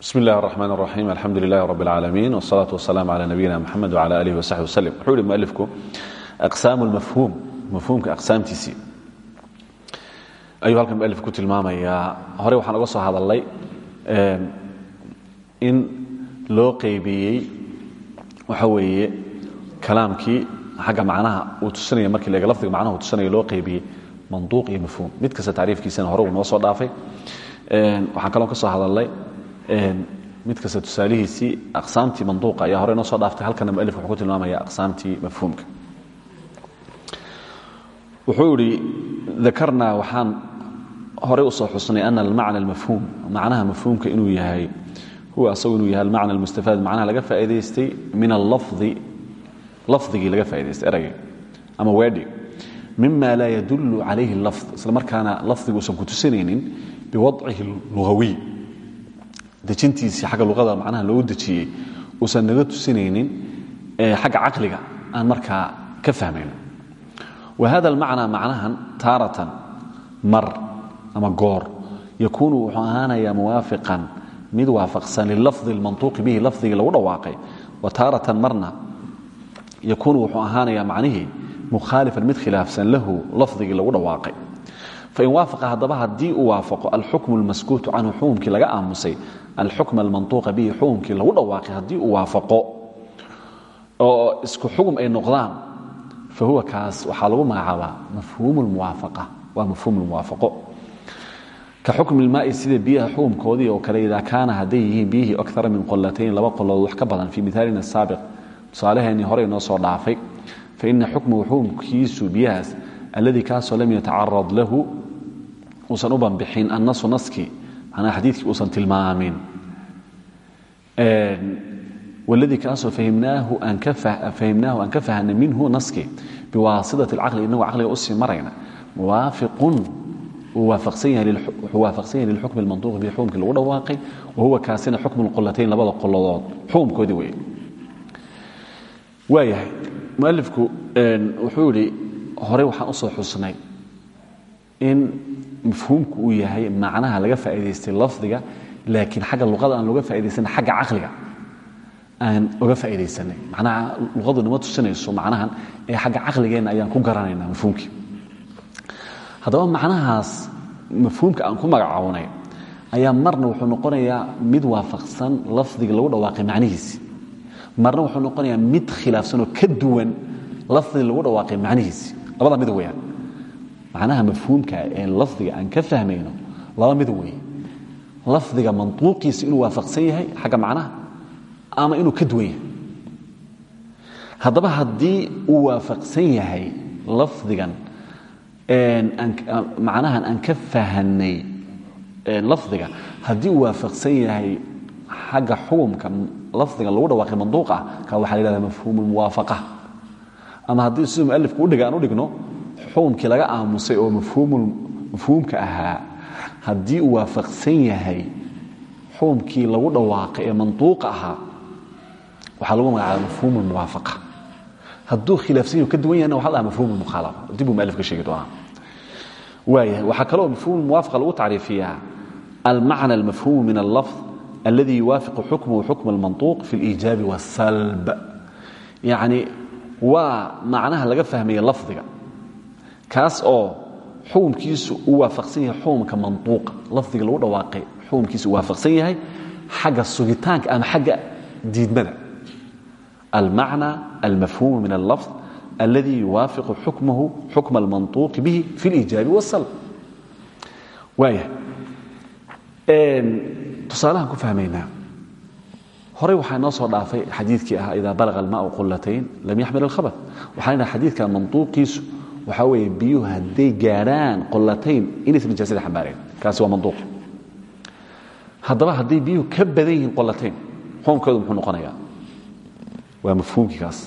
bsm اllah الرحmn الرaحيم alxamdu لlah رb العaalمين والصلاaة والسلام عlى نبيina mxamed وعlى آlih وsaxbi وsلم wuxuu yihi mualifku aqsaam اlmafhuum mafhuumka aqsaamtiisii ayuu halkan mualif ku tilmaamayaa horey waxaan oga soo hadalnay in loo qeybiyey waxa weeye kalaamkii xagga macnaha uu tusinaya markii la ega lafdiga macnaha uu tusinaya loo qeybiyey manduuq iyo mafhuum mid kasta tacriifkiisana hore uu noo soo dhaafay waxaan kaloo ka soo hadalnay mid kasta tusaalihiisii aqsaamtii manduuqa ayaa hore noo soo dhaaftay halkana mualif wuxuu ku tilmaamaya aqsaamtii mafhuumka. Wuxuu idhi dakarnaa waxaan horey u soo xusnay ana almacna almafhuum macnaha mafhuumka inuu yahay huwa asagu inuu yahay almacna almustafaad macnaha laga faa'idaystay min allafdi lafdigii laga faa'idaystay erayga ama weedhi mima laa yadullu calayhi lafd isla markaana lafdigu usan ku tusinaynin biwadcihi lugawiy dejintiisii xagga luqada macnaha loogu dejiyey uusan naga tusinaynin xagga caqliga aan markaa ka fahmayno wa hada almacnaa macnahan taaratan mar ama goor yakuunu wuxuu ahaanayaa muwaafiqan mid waafaqsan lilafdi almantuuqi bihi lafdigii lagu dhawaaqay. Wa taaratan marna yakuunu wuxuu ahaanayaa macnihii mukhaalifan mid khilaafsan lahu lafdigii lagu dhawaaqay fain waafaqa haddaba haddii uu waafaqo alxukmu almaskuutu canhu xukumkii laga aamusay alxukm almantuuqa bihi xukumkii lagu dhawaaqay haddii uu waafaqo oo isku xugum ay noqdaan fa huwa kaas waxaa lagu magacaabaa mafhuum lmuwaafaqa waa mafhuum lmuwaafaqo ka xukmi ilmaai sida biyaha xukumkoodii oo kale idaa kaana hadday yihiin biyihii akara min qolatayn laba qolood wax ka badan fii mihaalina saabiq tusaaleheenii horey noo soo dhaafay faina xukmuhu xukumkiisu biyahaas alladii kaasoo lam yatacarad lahu uusan u banbixin annasu naskii manaa xadiidkii uusan tilmaamin waladii kaasoo fahimnaahu aan ka fahanay minhu naskii biwaasitati alcaqli inagoo caqliga u sii marayna muwaafiqun wuxuu waafaqsan yahay lilxukmi almantuuqi bi xukumkii lagu dhawaaqay wahuwa kaasina xukmu lqolatayn labada qoladood xukumkoodii wey waayahay mualifku wuxuu yidhi horey waxaan u soo xusnay in mafhuumku uu yahay macnaha laga faa'idaystay lafdiga laakiin xagga luqada aan looga faa'idaysana xagga caqliga aan oga faa'iidaysanay. Macnaha luqadu nama tusinayso macnahan ee xagga caqligeenna ayaan ku garanaynaa mafhuumkii. Haddaba macnahaas mafhuumka aan ku magacaabnay ayaa marna wuxuu noqonayaa mid waafaqsan lafdiga lagu dhawaaqay macnihiisi. Marna wuxuu noqonayaa mid khilaafsan oo ka duwan lafdiga lagu dhawaaqay macnihiisi labada mid weyaan macnaha mafhuumka ee lafdiga aan ka fahmayno laba mid weeye lafdiga mantuuqiisa inuu waafaqsan yahay xagga macnaha ama inuu ka duwan yahay? Haddaba haddii uu waafaqsan yahay lafdigan macnahan aan ka fahanay lafdiga haddii uu waafaqsan yahay xagga xukumka lafdiga lagu dhawaaqay manduuqa ka waxa la yhahda mafhuum lmuwaafaqa ama haddii siduu mualifku udhiga aan u dhigno xukumkii laga aamusay oo mafhuumka ahaa haddii uu waafaqsan yahay xukumkii lagu dhawaaqay ee manduuqa ahaa waxaa lagu magacaaba mafhuum lmuwaafaqa hadduu khilaafsan yahu ka duwan yahna waxa la dhaha mafhum lmukhaalafa dib buu mualif ka sheegi doonaa. Waayahay waxaa kaloo mafhum lmuwaafaqa lagu tacriifiyaa almacna almafhuumu min allafd alladii yuwaafiqu xukmuhu xukma almantuuq fi اliijaabi wasalb yacni waa macnaha laga fahmaya lafdiga. Kaas oo xukumkiisu uu waafaqsan yahay xukumka mantuuqa lafdiga lagu dhawaaqay xukumkiisu waafaqsan yahay xagga sugitaanka ama xagga diidmada. Almacna almafhuumu min allafd alladii yuwaafiqu xukmahu xukma almantuuqi bihi fi اliijaabi wasalb waaya tusaalahaan ku fahmaynaa horey waxaa noo soo dhaafay xadiidkii ah idaa balaga almaau qulatayn lam yaxmil alkhabar waxaan idhaha xadiidka mantuuqiisu waxaa weeye biyuhu hadday gaadhaan qolatayn inaysan nijaasada xambaareen kaasi waa manduuq haddaba hadday biyuhu ka badan yihiin qolatayn xukunkoodu muxuu noqonayaa? Waa mafhuumkii kaas.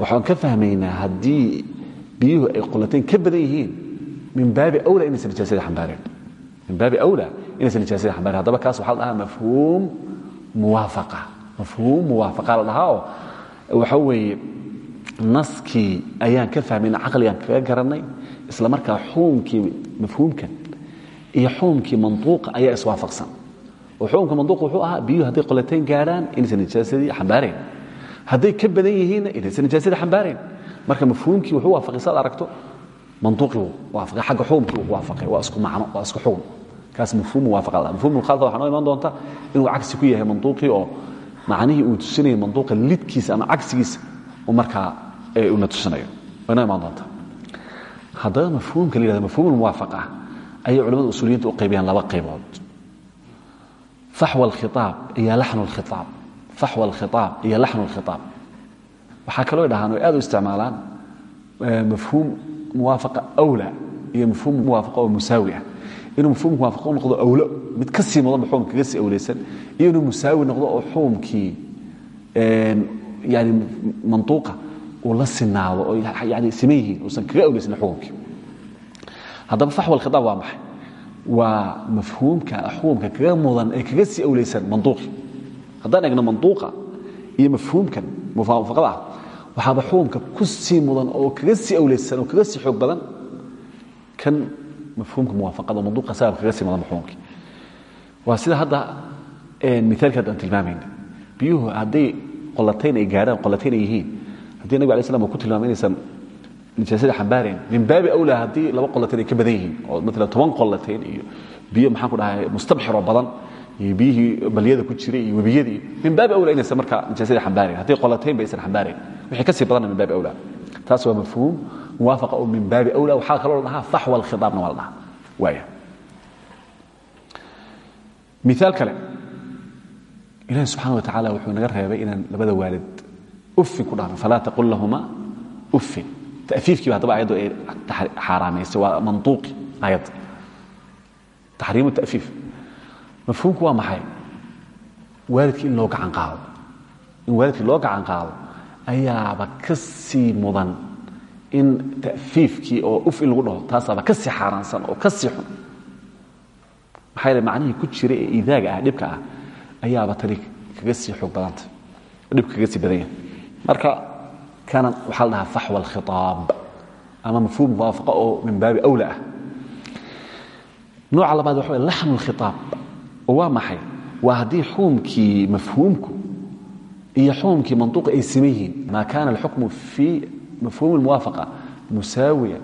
Waxaan ka fahmaynaa haddii biyuhu ay qolatayn ka badan yihiin min baabi awla inaysan nijaasada xambaareen min baabi awla inaysan nijaasada xambaareen haddaba kaas waxaa la mafhuum muwaafaqa. Mafhuum muwaafaqa la dhahaa oo waxa weeye naskii ayaan ka fahmayna caqligaan kaga garannay isla markaa xuumkii mafhuumkan iyo xuumkii mantuuqa ayaa iswaafaqsan. Oo xukunka manduuq wuxuu ahaa biyuhu hadday qolatayn gaadhaan inaysan nijaasadii xambaarayn hadday ka badan yihiinna inaysan nijaasadii xambaarayn marka mafhuumkii wuxuu waafaqay aragto manduuqii waafaqay xagga xukumkii uu waafaqay waa macno waa xukun kaas mafhuum muwaafaqa mafhuum mukhalafa waxaa noo iman doonta inuu cagsi ku yahay manduuqii oo macnihii uu tusinaya manduuqa lidkiisa ama cagsigiisa uu markaa una tusinayo. Way noo imaan doonta. Haddaba mafhuumka la yihahdo mafhuum muwaafaqa ayay culamada usuuliyiinta u qaybiyaan laba qaybood. Faxwa alkhitaab iyo laxnu alkhitaab faxwa alkhitaab iyo laxnu alkhitaab waxaa kaloo dhahaan oy aad u isticmaalaan mafhuum muwaafaqa awla iyo mafhuum muwaafaqa oo musaawi ah inuu mafhuumka muwaafaqa u noqdo awlo mid ka sii mudanba xukumka kaga sii awlaysan iyo inuu musaawi noqdo oo xukumkii yani mantuuqa uu la sinaado oo yani siman yihiin uusan kaga awlaysan xukumkii. Haddaba faxwa alkhitaab waa maxay? Waa mafhuumka xukumka kaga mudan ee kaga sii awlaysan manduuqi haddaan egno manduuqa iyo mafhuumkan muwaafaqada ah waxaaba xukumka ku sii mudan oo kaga sii awlaysan oo kaga sii xoog badan kan mafhuumka muwaafaqada manduuqa sabab kaga sii mudan xukumkii waa sida hadda miaalka hadda aan tilmaamayna biyuhu hadday qolatayn ay gaadhaan qolatayn ay yihiin haddii nabig alay slam uu ku tilmaamay inaysan nijaasada xambaarayn min baabi awlaa haddii laba qolatayn ay ka badan yihiin oo maalan toban qolatayn iyo biyo maxaan ku dhahay mustabxiroo badan iyo biyihii balyada ku jiray iyo webiyadii min baabi awlaa inaysan markaa nijaasada xambaarayn haddii qolatayn ba aysan xambaarayn wixii ka sii badanna min baabi awlaa. Taas waa mafhuum muwaafaqa oo min baabi awlaa waxaa kaloo la dhahaa faxwa alkhitaabna waa la dhahaa waaya miaal kale ilahi subxana wa tacala wuxuu naga reebay inaan labada waalid uffin ku dhahno falaa taqul lahuma uffin tafiifkiiba haddaba ayaddu ay xaaraamaysay waa mantuuqi ayadda taxriimu tafiif mafhuumku waa maxay waalidkii in loo gacan qaado in waalidkii loo gacan qaado ayaaba ka sii mudan in tafiifkii oo uf in lagu dhaho taasaaba ka sii xaaraansan oo ka sii xun. Maxaa yeele macnihii ku jira ee idaaga ah dhibka ah ayaaba tani kaga sii xoog badanta. Dhibka kaga sii badan yahay marka kana waxaa la dhahaa faxwa alkhitaab ama mafhuum muwaafaqa oo min baabi awla ah. Nooca labaad waxa way laxnu alkhitaab oo waa maxay? Waa haddii xukumkii mafhuumku iyo xukumkii mantuuqa ay siman yihiin maa kana alxukmu fi mafhuum almuwaafaqa musaawiyan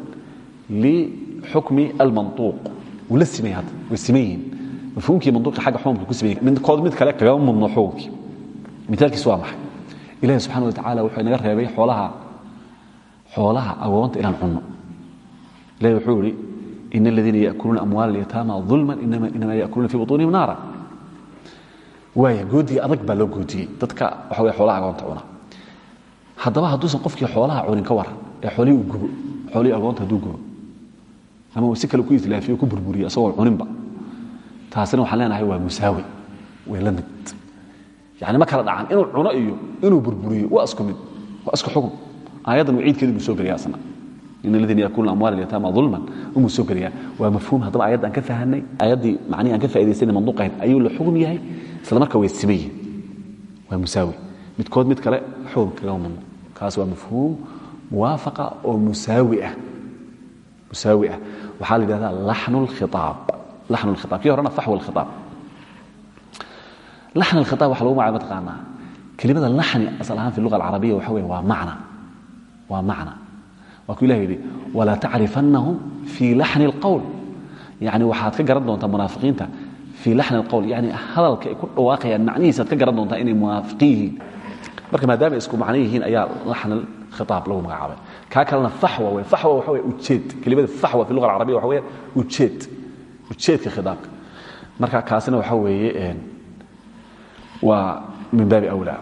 lixukmi almantuuq wuu la simay hadda way siman yihiin mafhuumkii manduuqi xagga xukumka ku siman yihiin midkood mid kale kagama mudno xukumkii mitaalkiis waa maxay ilahi subxana wa tacala wuxuu inaga reebay xoolaha xoolaha agoonta inaan cunno ilahi wuxuu yihi in aladiina yaakuluuna amwaala alyataama ulman inama yaakuluuna fii butuunihim naara waaya goodiga adag baa loo goodiyey dadka waxa wey xoolaha agoonta cuna haddaba hadduusan qofkii xoolaha cunin ka waran ee xoolihii uu gubo xoolihii agoonta hadduu gubo ama uu si kale ku itlaafiyo ku burburiyo asagoo cuninba taasina waxaan leenahay waa musaawi way la mid yani ma kala dhacan inuu cuno iyo inuu burburiyo waa isku mid waa isku xukun aayaddan waciidkeedu buu soo gelaya asna in aladiina yakuluna amwaal alyataama ulman umuu soo gelayaa waa mafhuum haddaba ayadda aan ka fahanay ayaddii macnihi aan ka faaidaysanay manduuq ahayd ayuu la xugum yahay isla marka way siman yihiin waa musaawi. Midkood mid kale xugum kagama mudno kaas waa mafhuum muwaafaqa oo musaawi ah waxaa la yidhahdaa laxnu lkhitaab laxnu lkhitaab kii horena faxwa alkhitaab laxn alkhitaab waxa lagu magaca mataqaanaa. Kelimada laxni asal ahaan fi luga alcarabiya waxa weeye waa macna. Waa macna. Waa kuu ilah yidhi walaa tacrifannahum fii laxni alqowl yani waxaad ka garan doontaa munaafiqiinta fii laxni alqowl yani hadalka ay ku dhawaaqayaan macnihiisa ad ka garan doontaa inay munaafiqiin yihiin marka maadaama ay isku macno yihiin ayaa laxn alkhitaab lagu magacaabay. Kaa kalena faxwa wey faxwa waxa wey ujeed. Kelimada faxwa fi luga alcarabiya waxa weeye ujeed. Ujeedka khitaabka. Marka kaasina waxa weeye waa min baabi awlaa.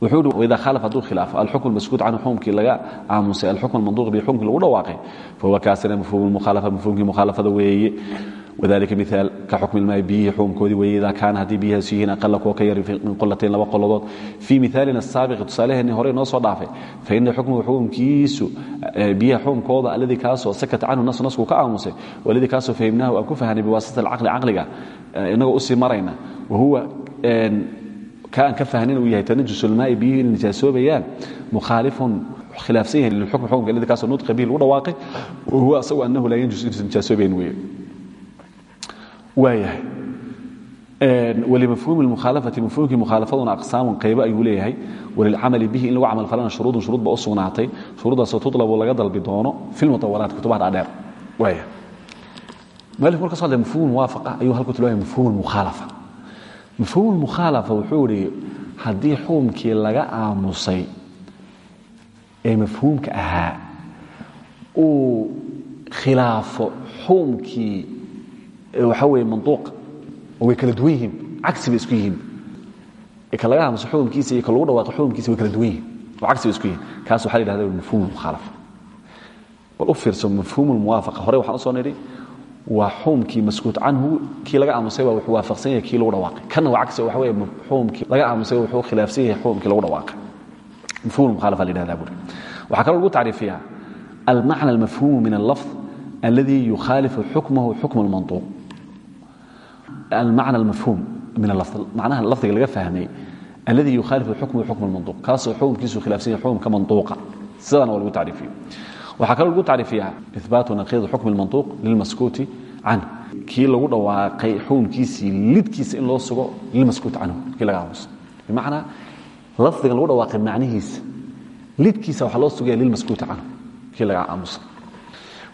Wida khaalaf hadduu khilaafo alxukm maskuut canhu xukumkii laga aamusay alxukm almanduuq bi xukumkii lagu dhawaaqay. Fahuwa kaasina mafhuum mukhaalafa mafhuumkii mukhaalafada weeye wadalika miaal ka xukmi ilmaa'i biyihii xukumkoodii weeye idaa kaana haddii biyahaas yihiin aqala kuwa ka yari min qolatayn laba qoladood fii miaalina asaabiqi tusaaleheenni hore inoo soo dhaafay faina xukmuhu xukumkiisu biyaha xukumkooda alladii kaasoo sakata canhu nasu nasku ka aamusay waladii kaasoo fahimnaahu aan ku fahanay biwaasita alcaqli caqliga inagoo u sii marayna wahuwa ka aan ka fahnin uu yahay tanajusulmaa'i biyihii inay nijaasoobayaan mukhaalifun khilaafsan yahay lilxukm xukumka alladii kaasoo nutqa bihi lagu dhawaaqay wahuwa asagu annahu laa yanjus inuusan nijaasoobayn weeye waayahay. Wlimafhuumi اmukhaalafati mafhuumkii mukhaalafaduna aqsaamun qaybo ayuu leeyahay. Walilcamali bihi in lagu camal falana shuruudun shuruud ba u sugnaatay. Shuruuddaasoo tutlabu laga dalbi doono fi lmutawalaat kutubaha dhaadheer waaya mualif marka so hadle mafhum muwaafaqa ayuu halku tilmaamaya mafhum lmukhaalafa mafhum lmukhaalafa wuxuu ihi haddii xukumkii laga aamusay ee mafhuumka ahaa uu khilaafo xukumkii waxa weeye manduuqa oo way kala duwan yihiin bay isku yihiin. Ka laga aamuso xukumkiisa iyo ka lagu dhawaaqo xukumkiisa way kala duwan oo cagsi bay isku yihiin. Kaas waxa la yidhahda mafhum lmukhaalafa bal u fiirso mafhum lmuwaafaqa hore waxaan u soo nidhi waa xuumkii maskuut canhu kii laga aamusay waa wuxuu waafaqsan yahay kii lagu dhawaaqay. Kana waa cagsi waxa weeye xuumkii laga aamusay wuxuu khilaafsan yahay xuumkii lagu dhawaaqay. Mafhum lmukhalafa la yidhahda buri. Waxaa kaloo lagu tacriifiyaa almacna almafhumu min allafظ alladii yukhaalifu xukmahu xukm almantuuq almacna almafhum min macnaha lafdiga laga fahmay alladii yukhaalifu xukmahu xukm almantuuq kaasoo xukumkiisu khilaafsan yahay xukumka mantuuqa sidana waa lagu tacriifiyo waxaa kaloo lagu tacriifiyaa ibaatu naqiid xukm اlmantuuq lilmaskuuti canh kii lagu dhawaaqay xukumkiisii lidkiisa in loo sugo lilmaskuuti canhu kii laga aamuso bimacnaa lafdigan lagu dhawaaqay macnihiisa lidkiisa waxaa loo sugaya lilmaskuuti canhu kii laga aamuso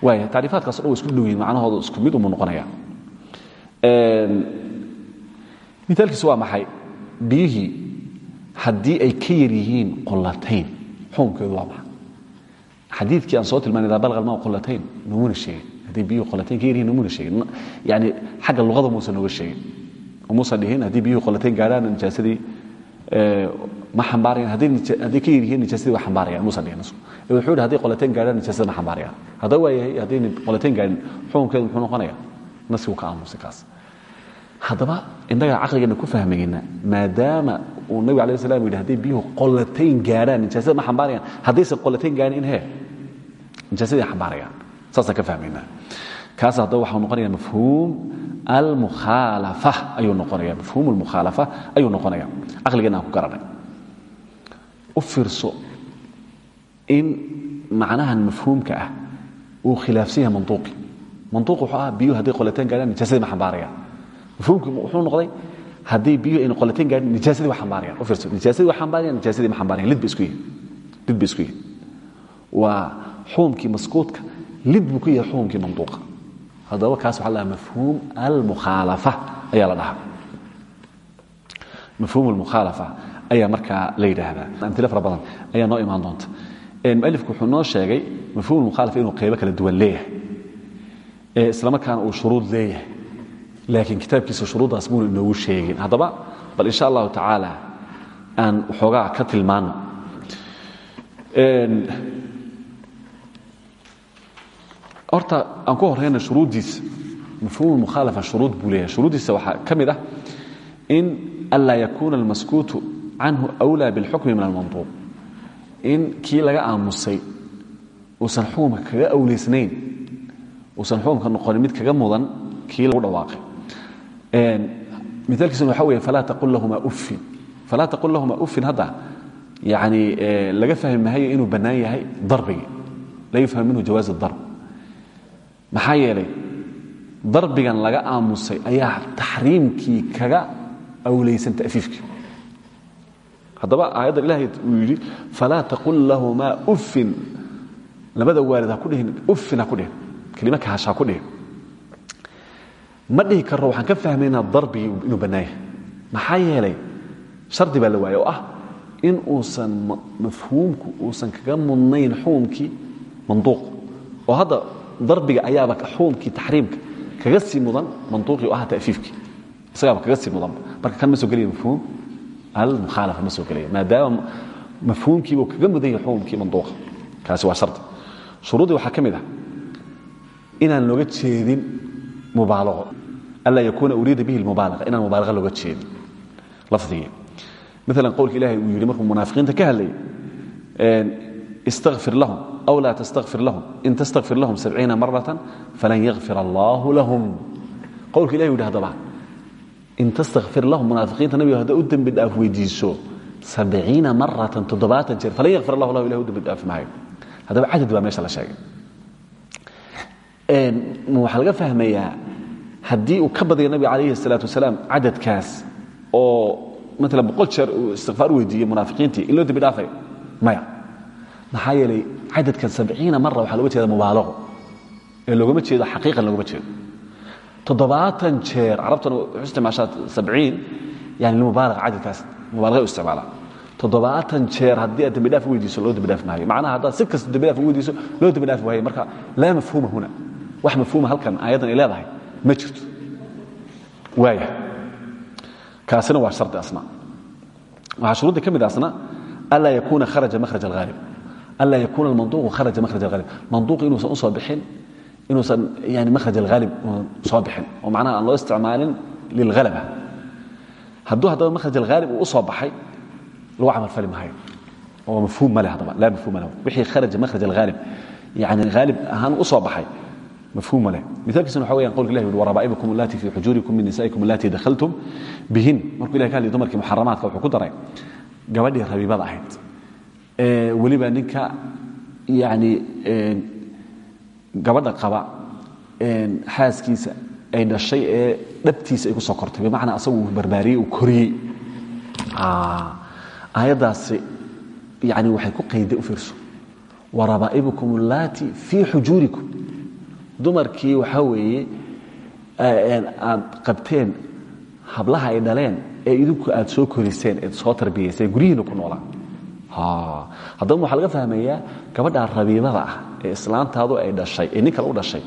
waaya tacriifaadkaas o dhan wa isku dhow yihiin macnahooda isku mid umu noqonaya mithaalkiisu waa maxay? Biyihii haddii ay ka yar yihiin qolatayn xukumkeedu waa maxay? Xadiikii aan soo tilmaanay idaa balqa almaa qolatayn noomuna sheegin. Haddii biyuhu qolatayn ka yaryihin noomuna sheegin. Xagga luqada muusan nooga sheegin. Muusan dhihin haddii biyuhu qolatayn gaadhaan nijaasadii ma xambaarayaan. Hadday ka yaryihiin nijaasadii waa xambaarayaan. Muusan dhihin wuxuu yidhi qolatayn gaadhaan nijaasada ma xambaarayaan. Haddaba waa yahay qolatayn gaadhin xukunkeedu muxuu noqonayaa nasigu ka aamusay kaas. Haddaba innaga caqligeenna ku fahmayna maadaama uu nabig ala slam yidhi hadday biyuhu qolatayn gaadhaan nijaasada ma xambaarayaan haddaysan qolatayn gaadhin in hee nijaasadii xambaarayaan. Saasaan ka fahmaynaa kaas haddaba waxau noqonaya mafhuum almukhaalafa ayuu noqonaya mafhuum almukhaalafa ayuu noqonaya caqligeenna aan ku garanay. U fiirso in macnahan mafhuumka ah uu khilaafsan yahay mantuuqi mantuuq wuxuu ah biyuhu hadday qolatayn gaadhaan nijaasadii ma xambaarayaan mafhuumkii wuxuu noqday haddii biyuhu ayna qolatayn gaadhin nijaasadii waa xambaarayaan u fiirso nijaasadii waa xambaarayaan nijaasadii ma xambaarayan lid ba isku yihiin lid ba isku yihiin waa xukumkii maskuudka lid buu ku yahay xukumkii manduuqa haddaba kaas waxa la mafhuum la dhahaa mafhuum la yidhaahdaa amtilo noo imaan doonta mualifku wuxuu noo sheegay mafhum almukhaalafa inuu qaybo kala duwan leeyahay islamarkaana uu shuruud leeyahay. Laakiin kitaabkiisa shuruuddaas muuna inoogu sheegin haddaba bal insha allahu tacaala aan waxoogaa ka tilmaano. Horta aan ku horeyna shuruuddiisa. Mafhuum mukhalafa shuruud buu leeyahay. Shuruuddiisa waxaa ah, in anlaa yakuuna almaskuutu canhu awlaa bilxukmi min almanduub. In kii laga aamusay uusan xukumka kaga awlaysnayn uusan xukumka noqonin mid kaga mudan kii lagu dhawaaqay. Miaalkiisuna waxa weeye falaa taqul lahuma uffin. Falaa taqul lahuma uffin hadda yani laga fahmi mahayo inuu bannaan yahay darbigii la yufham minhu jawaaz darb. Maxaa yeelay darbigan laga aamusay ayaa taxriimkii kaga awlaysan tafiifkii haddaba aayaddan ilahay uu yidhi falaa taqul lahumaa uffin. Labada waalid ha ku dhihin uffin ha ku dhihin kelima kahash ha ku dhihin ma dhihi karro waxaan ka fahmaynaa darbigii inuu bannaan yahay maxaa yeelay shardi baa la waayey oo ah in uusan mafhuumku uusan kaga mudnayn xukumkii manduuq. Oo hadda darbiga ayaaba xukumkii taxriimka kaga sii mudan manduuqii oo ah tafiifkii. Isagaaba kaga sii mudanba marka kan ma soo gelaya mafhuum? Almukhaalafa ma soo gelaya maadaama mafhuumkiibu kaga mudan yahay xukumkii manduuqa. Kaasi waa shardi. Shuruuddii waxaa ka mid ah inaan looga jeedin mubaalago anlaa yakuuna uriida bihi lmubaalaga inaan mubaalaga looga jeedin. Lafdigii maalan qowlka ilahay uu yidhi markuu munaafiqiinta ka hadlayay istaqfir lahum aw laa tastakfir lahum. In tastakfir lahum sabciina maratan falan yakfir allaahu lahum. Qowlka ilahi u yidhi hadaba in tastakfir lahum munaafiqiinta nabiga hadda u dembi dhaaf weydiiso sabciina maratan toddobaatan jeer falan yakfir allahu lahu ilahi u dembi dhaafi maayo. Haddaba cadad baa meesha la sheegay waxaa laga fahmayaa haddii uu ka badaya nabiga calayhi salaatu wasalaam cadadkaas oo maala boqol jeer uu istikfaar weydiiyey munaafiqiintii in loo dembi dhaafayo maya. Maxaa yeelay cadadkan sabciina mara waxaa loga jeeda mubaalago ee loogama jeedo xaqiiqan loogama jeedo. Toddobaatan jeer carabtana wuxuu isticmaashaa sabciin yani limubaalaga cadadkaas mubaalaga u isticmaalaa toddobaatan jeer haddii aad dembidhaaf u weydiiso loo dembidhaaf maayo. Macnaha haddaad si kasta dembidhaaf u weydiiso loo dembidhaaf waayo. Marka laa mafhuuma huna wax mafhuuma halkan aayaddan ay leedahay ma jirto. Waaya kaasina waa shardi asna waxaa shuruudii ka mid asna anlaa yakuuna kharaja mahraj alghaalib anlaa yakuuna almanduuqu kharaja mahraj alghaalib manduuqi inuusan u soo bixin inuusan yani mahraj alghaalib soo bixin oo macnaha aan loo isticmaalin lilhalaba hadduu haddaba mahraj alghaalib uu u soo baxay lagu camal fali maayo oo mafhuum ma leh haddaba laa mafhuuma lahu wixii kharaja mahraj alghaalib yani haalib ahaan u soo baxay mafhuum ma leh miaalkiisana waxa weyan qolka ilah yuri warabaa'ibukum allati fii xujuurikum min nisaa'ikum allati dakhaltum bihin markuu ilahi ka hadlay dumarkii muxaramaadka wuxuu ku daray gabadhii rabiibada ahayd ee weliba ninka yani gabadha qaba xaaskiisa ay dhashay ee dhabtiisa ay ku soo kortay bimacnaa asagu uu barbaariyey uu koriyey aayaddaasi yani waxay ku qayday u fiirso warabaa'ibukum allaati fii xujuurikum dumarkii waxaa weeye aad qabteen hablaha ay dhaleen ee idinku aad soo koriseen eed soo tarbiyayseen guryihiina ku noolaa haddaba waxaa laga fahmayaa gabadhaa rabiibada ah ee islaantaadu ay dhashay ee nin u dhashay.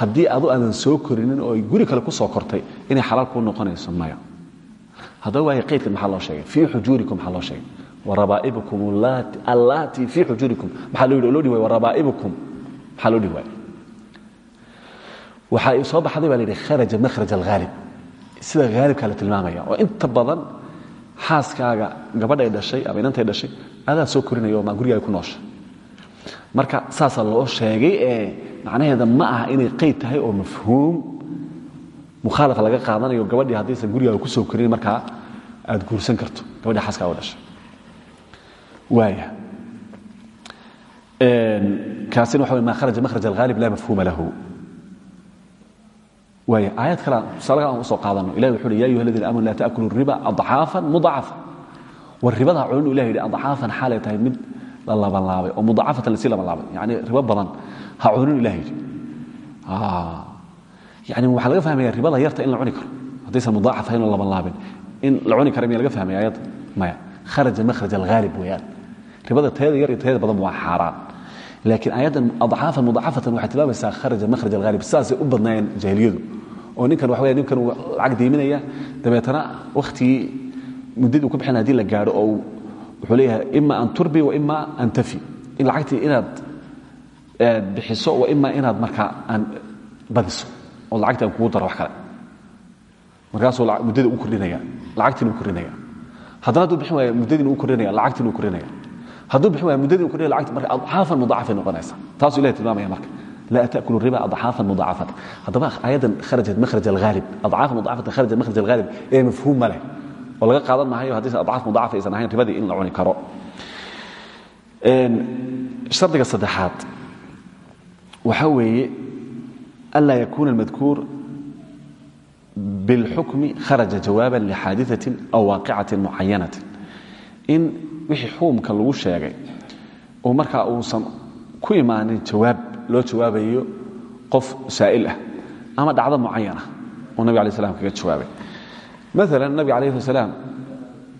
Haddii adu aadan soo korinin oo ay guri kale ku soo kortay inay xalaal kuu noqonayso maya. Haddaba waaya qaydkan maxaa loo sheegay? Fii xujuurikum maxaa loo sheegay? Warabaa'ibukum allaati fii xujuurikum. Maxaa loo yidhi? Loo dhihi warabaa'ibukum maxaa loo dhihi waxaa soo baxday baa la yidhi kharaja mahraj alghaalib sida haalibkaa la tilmaamaya oo inta badan xaaskaaga gabadhay dhashay ama inantay dhashay adaa soo korinaya oo gurigaaga ku noosha. Marka saasaa loo sheegay ee macnaheeda ma aha inay qayd tahay oo mafhuum. Mukhaalafa laga qaadanayo gabadhii haddaysan gurigaaga ku soo markaa aad guursan karto gabadhii xaaskaaga dhashay. Waaya. Kaasina waxa ma kharaja mahraj alghaalib laa mafhuuma lahu waaya aayad kale aan u soo qaadano. Ilahi wuxu uhi ya ayuha aladiina amanu laa taakulu riba adcaafan mudacafa war ribada culinu ilah yidhi adcaafan xaalay tahay mid la labanlaabay oo mudacafatan la sii labanlaabay yani ribo badan ha culinu ilah yidhi. Yani waxaa laga fahmaya ribada yarta in la cuni karo. Haddaysan mudaacaf ahayn oo labanlaabin in la cuni kara miya laga fahmaya ayadda maya. Kharaja makhraj alghaalib weeyaan. Ribada tayada yar iyo tayada badan waa xaaraan. Laakiin ayaddan adcaafan mudacafatan waxay tilmaamaysaa kharaja makhraj alghaalib sidaasay u badnaayeen jahiliyadu oo ninkan weya ninkan lacag deyminaya dabeetana wakhtigii muddadii uu ka bixin haddii la gaadho oo wuxuu leeyahay ima an turbi wa ima an tafi. In lacagtii inaad bixiso wa ima inaad markaa aan badiso oo lacagtii aan kugu daro wax kale. Markaasuu muddadii u kordhinaya lacagtiina u kordhinaya haddana hadduu bixin waaya muddadiina u kordhinaya lacagtiina u kordhinaya hadduu bixin waaya muddadiina u kordhinaya lacagti marka adcaafan mudaacafay noqonaysa taasuu ilahi tilmaamaya marka لا تأكل الربا أضعافا مضاعفة هذا آيادا خرجت مخرج الغالب أضعافا مضاعفة خرجت مخرج الغالب إيه مفهوم ماله ولقى قادم معي هذه أضعاف مضاعفة إذا نهاية ربادي إن لعوني كرو شرطك الصدحات وحوي ألا يكون المذكور بالحكم خرج جوابا لحادثة أو واقعة معينة إن وحي حوم كاللو الشيء ومركا أوصن ku imaanin jawaab loo jawaabayo qof saa'il ah ama dhacdo mucayana ah uu nabig alay slam kaga jawaabay. Maala nabig alayh wasalaam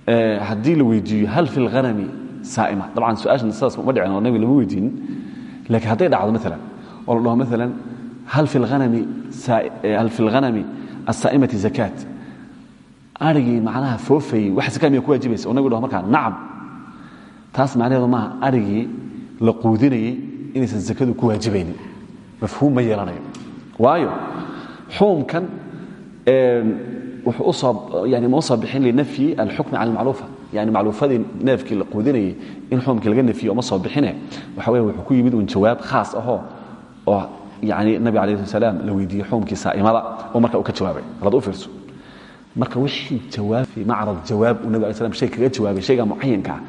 eh, haddii la weydiiyo hal fi lhanami saa'ima? Dabcan su'aashan sidaas uma dhicin oo nabiga lama weydiinin. Laakiin hadday dhacdo maalan oo la dhaho maalan hal fi eh, lhanami asaa'imati zakaat? Arigii macnaha foofayey wax zakaa miya ku waajibaysa o nabigu dhaho markaa nacam. Taas macnaheedu maaha arigii la quudinayey inaysan zakadu ku waajibaynin. Mafhuum ma yeelanayo. Waayo xuumkan ma u soo bixin linafyi alxukmi cala almacluufa. Yani macluufadii neefkii la quudinayay in xuumkii laga nefiyo ma soo bixine. Waxa weya wuxuu ku yimid un jawaab khaas ahoo oo yani nabi alayh salaam la weydiiyey xuumkii saa'imada oo marka uu ka jawaabay. Rad u fiirso. Marka wixii jawaabi macrad jawaab uu nabi alay slam shay kaga jawaabay shayga mucayanka ah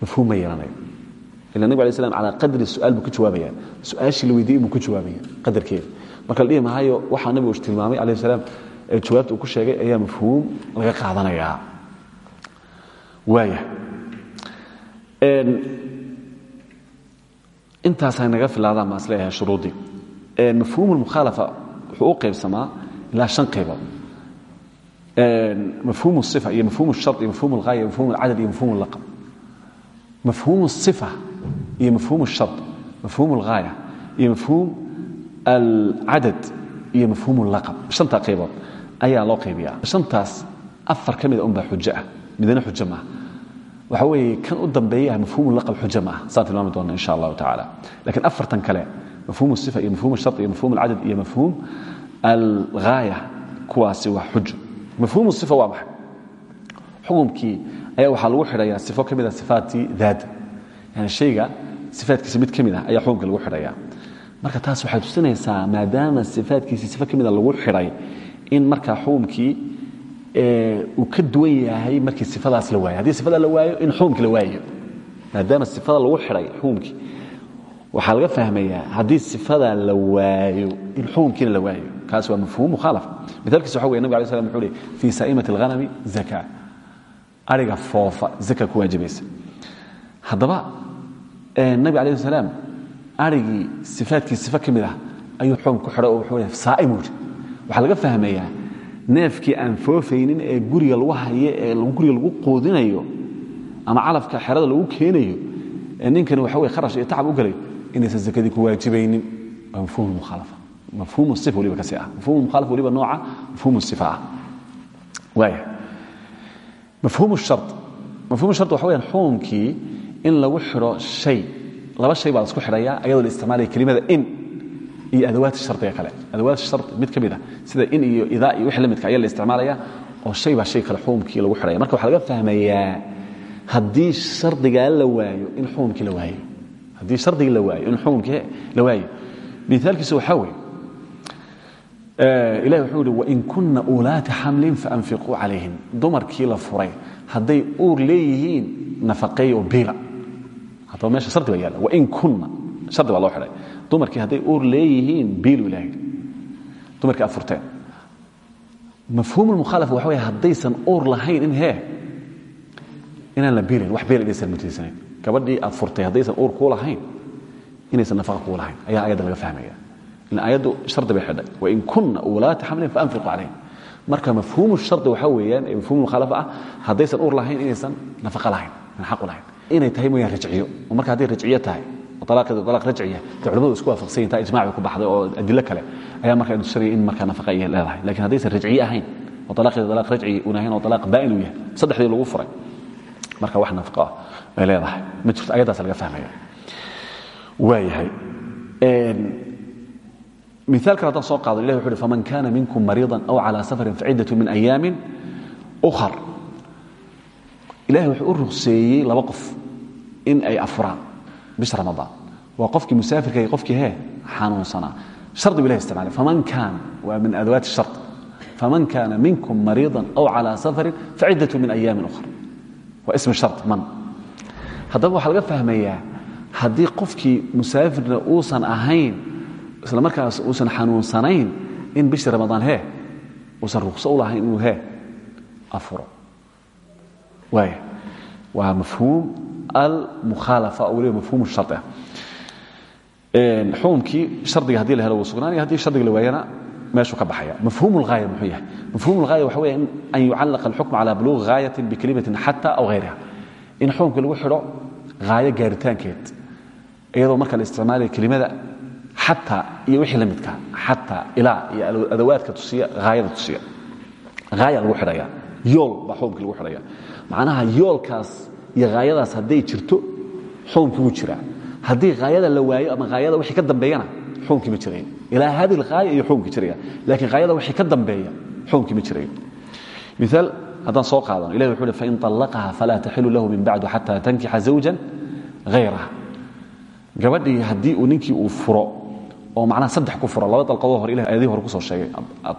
mafhuum ma yeelanayo ila nabig alay slam calaa qadri su'aal buu ka jawaabaya su-aashii la weydiiyey buu ku jawaabaya qadarkeeda marka la dhihi maayo waxaa nabigu tilmaamay alayh salaam ee jawaabta uu ku sheegay ayaa mafhuum laga qaadanayaa waaya intaasay naga filaadaan baan isleeyahay shuruuddii mafhuum lmukhaalafa wuxuu u qaybsamaa ilaa shan qaybood mafhuum الصifa iyo mafhuum الshar iyo mafhum اlghaya iyo mafhum اlcadad iyo mafhum اlaqab mafhuum الصifa iyo mafhuum الshar mafhuum اlghaya iyo mafhuum alcadad iyo mafhuum اlaqab shantaa qaybood ayaa loo qaybiyaa shantaas afar ka mida unbaa xujo ah midna xujo maaha waxa weeye kan u dambeeyaha mafhuum laqab xujo maaha saan tilmaami doona insha allahu tacaala lakiin afartan kale mafhuum الصifa iyo mafhum الshar iyo mafhum اlcadad iyo mafhuum alghaya kuwaasi waa xujo mafhuum الصifa waa maxay xukumkii ayaa waxaa lagu xidhayaa sifo ka mid a sifaatii daada yani shayga sifaatkiisa mid ka mid ah ayaa xukumka lagu xidhayaa marka taas waxay tusinaysaa maadaama sifaatkiisii sifo ka mida lagu xidhay in markaa xukumkii uu ka duwan yahay markii sifadaas la waayo. Haddii sifada la waayo in xukumkii la waayo. Maadaama sifada lagu xidhay xukumkii waxaa laga fahmayaa haddii sifada la waayo in xukumkiina la waayo. Kaas waa mafhuum mukhaalafa mialkiisa waxa wey nabig alay slam wuxuu hi fii saa'imati alghanami zaka ariga foofa zaka ku waajibaysa haddaba nabi alayh salaam arigii sifaadkii sifo ka mid ah ku xidhay oo wuxuu saa'im uri waxaa laga fahmayaa neefkii aan foofaynin ee guriga lagu hayo ee guriga lagu quudinayo ama calafka xerada lagu keenayo ee ninkani waxa wey kharash iyo tacab u galay inaysan zakadii ku waajibaynin. Waa mafhum mukhaalafa mafhum ifa waliba kasi ah. Mafhum mukhaalaf waliba nooca mafhum ifa ah. Waaya mafhum shar mafhum shar waxa weyaan xukumkii in lagu xidho shay. Laba shay baa isku xidhayaa ayadoo la isticmaalaya kelimada in iyo adawaat shardiga kale. Adawaat shar mid ka mid ah sida in iyo idaa iyo wixii la midka ayaa la isticmaalaya oo shay baa shay kale xukumkii lagu xidhaya marka waxaa laga fahmayaa haddii shardigaa la waayo in xukumkii la waayo haddii shardigii la waayo in xukumkii la waayo. Miaalkiisa waxaa weeye ilahi wuxuu ihi wain kuna uulaati xamlin faanfiquu calayhim dumarkii la furay hadday uur leeyihiin nafaqeey biila haddaba meesha shardi baa yaalla. Wain kunna. Shardi baa loo xidhay dumarkii hadday uur leeyihiin biilu ilahi dumarkii aad furteen mafhuum lmukhaalafa waxa wey haddaysan uur lahayn in hee inaan la biilayn. Wax biila inaysan mutaysanayn gabadhii aad furtay uur kuu lahayn inaysan nafaqa kuu lahayn. Ayaa ayadda laga fahmaya. Ayaddu hardi bay xidhay. Wain kuna ulaati xamlin faanfiquu calayhim. Marka mafhuum shardi waxaa weeyaan ee mafhum mukhaalafa ah haddaysan uur lahayn inaysan nafaqa lahayn aan xaqu lahayn inay tahay mooyaan rajciyo. Marka hadday rajciyo tahay laq rajciya de isku waafaqsan yihiin taa ijmac ku baxday oo adilo kale ayaa markaa nutusinayo in markaa nafaqa ay leedahay. Lakin haddaysan rajciye ahayn oo talaaq rajci un ahayn talaaq baa'in uu yahay saddexdii lagu furay marka wax nafaqa ay leedahay. Ma jirto ayadaas laga fahmaya waayahay miaal kale haddaan soo qaado ilah wuxu uhi faman kana minkum mariidan aw calaa safarin faciddatu min ayaamin ilahay wuxuu u rukseeyey laba qof in ay afuraan bisha ramadaan waa qofkii musaafirka iyo qofkii hee xanuunsanaa hardi bu ilah isticmaalay. Faman kaana waa min adawaati shar faman kaana minkum mariidan aw calaa safarin faciddatu min ayaamin ukhra. Waa ismi shar man. Haddaba waxaa laga fahmayaa haddii qofkii musaafirna uusan ahayn isla markaas uusan xanuunsanayn in bishii ramadaan hee uusan rukso u lahayn inuu hee afuro waa mafhuum almukhaalafa oo waliba mafhuum shari ah xukumkii shardiga haddii la helo wuu sugnaanaya haddii shardiga la waayana meeshuu ka baxaya mafhuum اlghaaya muxuu yahay mafhuum اlghaaya waxa weya an yucallaqa alxukm cala buluuغi ghaayati bikalimatin xata aw hayriha in xukumkii lagu xidho haayo gaaritaankeed iyadoo marka la isticmaalaya kelimada xataa iyo wixii la midka xataa ilaa iyo adawaadka tusiya haayada tusiya haaya lagu xidhaya yool baa xukumkii lagu xidhaya macnaha yoolkaas iyo haayadaas hadday jirto xukumkii wuu jiraa. Haddii haayada la waayo ama haayada wixii ka dambeeyana xukumkii ma jirayo ilaa hadi lhaaya iyo xukumkii jiraya laakiin haayada wixii ka dambeeya xukumkii ma jirayo miaal haddaan soo qaadano ilahi wuxuu uhi fain طallaqaha falaa taxilu lahu min bacdu xata tankixa zawjan hayraha gabadhii haddii uu ninkii uu furo oo macnaha saddex ku furo laba dalqadoo hore ilahi aayadihii hore ku soo sheegay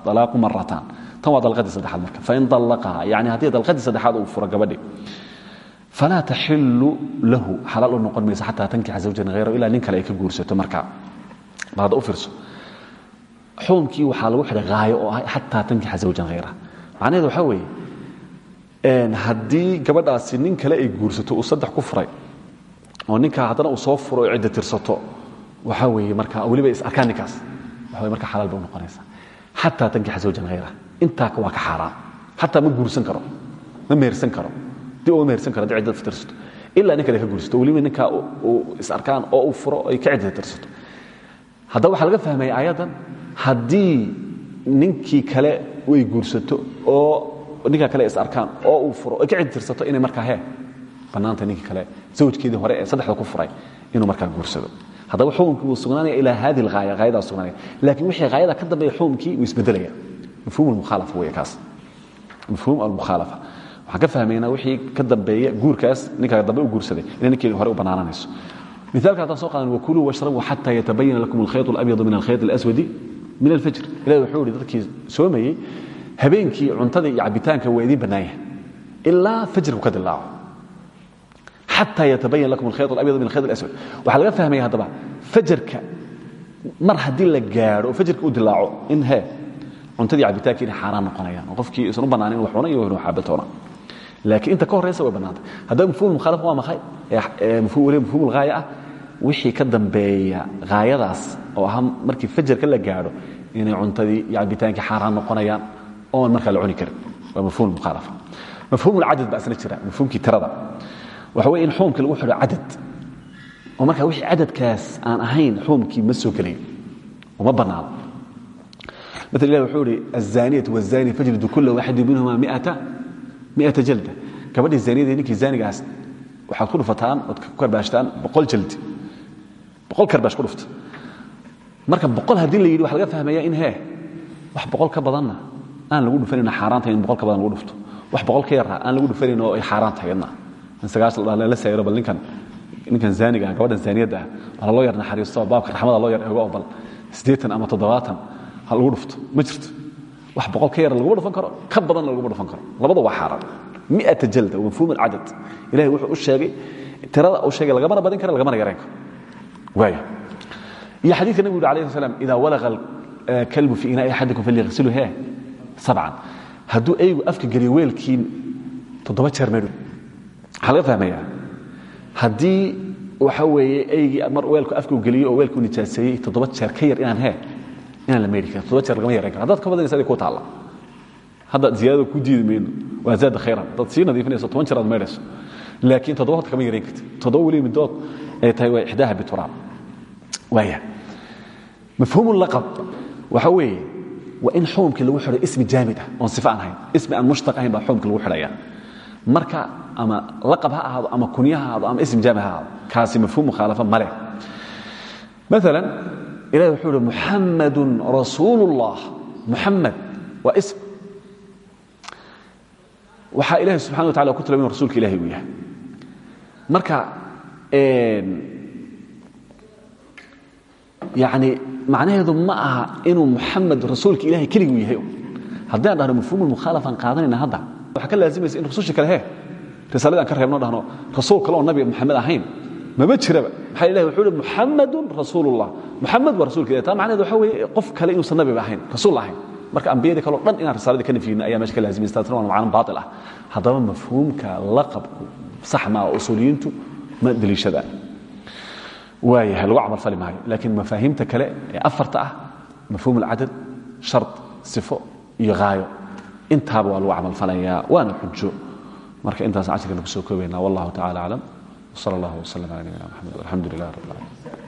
alaaqu marataan tan waa dalqadii saddexaad marka. Fain طallaqaha yani haddii dalqadii saddexaad uu furo gabadhii falaa taxilu lahu xalaal u noqon mayso xataa tankixa zawjan hayrahu ilaa nin kale ay ka guursato markaa ma hadda u fiirso. Xukunkii waxaa lagu xidhay haayo oo ah xataa tankixa zawjan hayraha macnaheedu waxaa weeye haddii gabadhaasi nin kale ay guursato uu saddex ku furay oo ninkaa haddana uu soo furo oo cidda tirsato waxaa weeye marka weliba is arkaan ninkaas. Waxa weye marka xalaal bay u noqonaysaa. Xataa tankixa zawjan hayraha intaa waa ka xaaraan xataa ma guursan karo ma mehersan karo. Dib uma mehersan karo haddii ciddada tirsato. Ilaa nin kale ka guursato weliba ninkaa is arkaan oo uu furo ay ka ciddada tirsato. Haddaba waxaa laga fahmaya aayaddan haddii ninkii kale ay guursato oo ninkaa kale is arkaan oo uu furo ay ka ciddi tirsato inay markaa hee. Bannaanta ninkii kale zawjkeedii hore ee saddexda ku furay inuu markaa guursado. Haddaba xukunkii wuu sugnaanaya ilaa hadi lhaaya haayadaa sugnaanaya. Laakiin wixii haayada ka dambeeya xukunkii wuu isbedelaya waaan ka fahmayna wixii ka dambeeya guurkaas ninkaa dambe u guursaday inay ninkeeni hore u bannaananayso miaalka haddaan soo qaadan wakuluu washrabu xataa yatabayana lakum alkhayt alabyadu min alkhayt alaswadi min alfajr ilahi wuxuu ihi dadkii soomayey habeenkii cuntadii iyo cabitaanka waa idiin bannaanya ilaa fajrku ka dilaaco xataa yatabayan lakum alkhayt alabyadu min alkhayt alaswad waxaa laga fahmaya haddaba fajarka mar haddii la gaadho oo fajrka u dilaaco in he cuntadii cabitaanka inay xaaraan noqonayaan. Oo qofkii isan u bannaanin wax cuna iyo wax xaabatoona laakiin inta ka horeysa way bannaantay. Haddaba mafhum mukhaalaf waa maxay? Waliba mafhum ulghaaya ah. Wixii ka dambeeya haayadaas oo ah markii fajarka la gaadho inay cuntadii iyo cabitaankii xaaraan noqonayaan oon markaa la cuni karin. Waa mafhum mukhaalafa mafhum ulcadad baa isna jira mafhumkii tirada. Waxa weye in xukumkii lagu xidho cadad. Oo markaa wixii cadadkaas aan ahayn xukumkii ma soo gelayo oo ma bannaano maala wuxuu ihi azaaniyatu wazani fajlidu kula waaxidin minhuma miata jalda. Gabadhii zaaniyada ninkii zaanigaas waxaad ku dhufataan ood ku karbaashtaan boqol jaldi. Boqol karbash ku dhufta. Marka boqol haddii la yidhi waxa laga fahmaya in hee wax boqol ka badanna aan lagu dhufanayna xaaraanta in boqol ka badan lagu dhufto. Wax boqol ka yarra aan lagu dhufanayna oo ay xaaraan tahaydna in sagaashan la la sayro bal ninkan ninkan zaaniga ah gabadhan zaaniyadda ah waxaa loo yar naxariisto baabka raxmada loo ha lagu dhufto ma jirto. Wax boqol ka yar laguma dhufan karo ka badanna laguma dhufan karo. Labada waa xaaraan. Miata jalda waa mafhuum alcadad ilahay wuxuu u sheegay tirada uu sheegay lagamana badin karo lagamana yarayn karo. Waaya iyo xadiidka nabigu yuri alayhi salam idaa walaqa kalbu fii inaa'i axadikum falyaqsilu he sabcan. Hadduu eygu afka geliyo weelkii toddoba jeer meedhu waxaa laga fahmayaa haddii waxa weeye eygii mar weelku afku geliyo oo weelku nijaaseeyey toddoba jeer ka yar inaan hee inaan la meeri karin todoba jeer lagama yaran karo hadaad ka badanaysa aday ku taalla. Hadda ziyaadada ku diidi mayno waa zaada khayran. Hadaad sii nadiifinayso toban jeer aad meerayso laakiin toddoba horta kama yaran karti toddoba weliba middood ay tahay waa ixdaaha bituraab waaya. Mafhuum laqab waxa weeye waa in xukumkii lagu xidho ismi jaamid ah oon sifa aan ahayn. Ismi aan mushtaq ahayn baa xukumka lagu xidhaya. Marka ama laqab ha ahaado ama kunya ha ahaado ama ismi jaamid ha ahaado kaasi mafhuum mukhaalafa ma leh. Maalan ilahi wuxuu uhi muxammadun rasuulu ullah muxamed ism. Waxaa ilaahay subxana wa tacala ku tilmay rasulka ilahay uu yahay. Marka yani macnaheedu ma aha inuu muxamed rasuulka ilahay keliguu yahay. Haddayaan dhahno mafhuumul mukhaalafaan qaadanayna hadda waxaa ka laazimaysa in rususha kale he risaaladaan ka reebno dhahno rasuul kale oo nabi muxamed ahayn mama jiraba maxaa ilahi wuxuu uhi muxamadun rasuulullah. Muxamed waa rasuulka ilahi taa macnaheedu waxa weeye qof kale inuusan nabiba ahayn rasuul ahayn. Marka ambiyadii kaleo dhan inaan risaaladii ka nafyino ayaa meesha ka laazimaysa taasna waa macno baatil ah. Haddaba mafhuumka laqabku sax maa usuuliyiintu ma deliishadaan. Waayahay lagu camal fali maayo. Laakiin mafaahiimta kale ee afarta ah mafhuum alcadad shard sifo iyo haayo intaaba waa lagu camal falayaa waana xujo marka intaas cashirka nagu soo koobaynaa wallahu tacala aclam wsala allah wslam ala nabiyina maxamed walxamdu lilah rab alcalamin